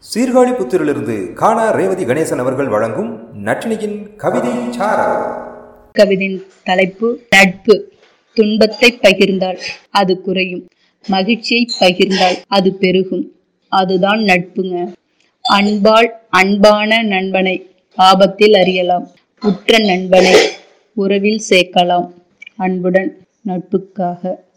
சீர்காழி புத்திரிலிருந்து காணா ரேவதி கணேசன் அவர்கள் வழங்கும் நட்டினியின் கவிதை கவிதையின் தலைப்பு நட்பு. துன்பத்தை பகிர்ந்தால் அது குறையும். மகிழ்ச்சியை பகிர்ந்தால் அது பெருகும். அதுதான் நட்புங்க. அன்பால் அன்பான நண்பனை ஆபத்தில் அறியலாம். உற்ற நண்பனை உறவில் சேர்க்கலாம். அன்புடன் நட்புக்காக.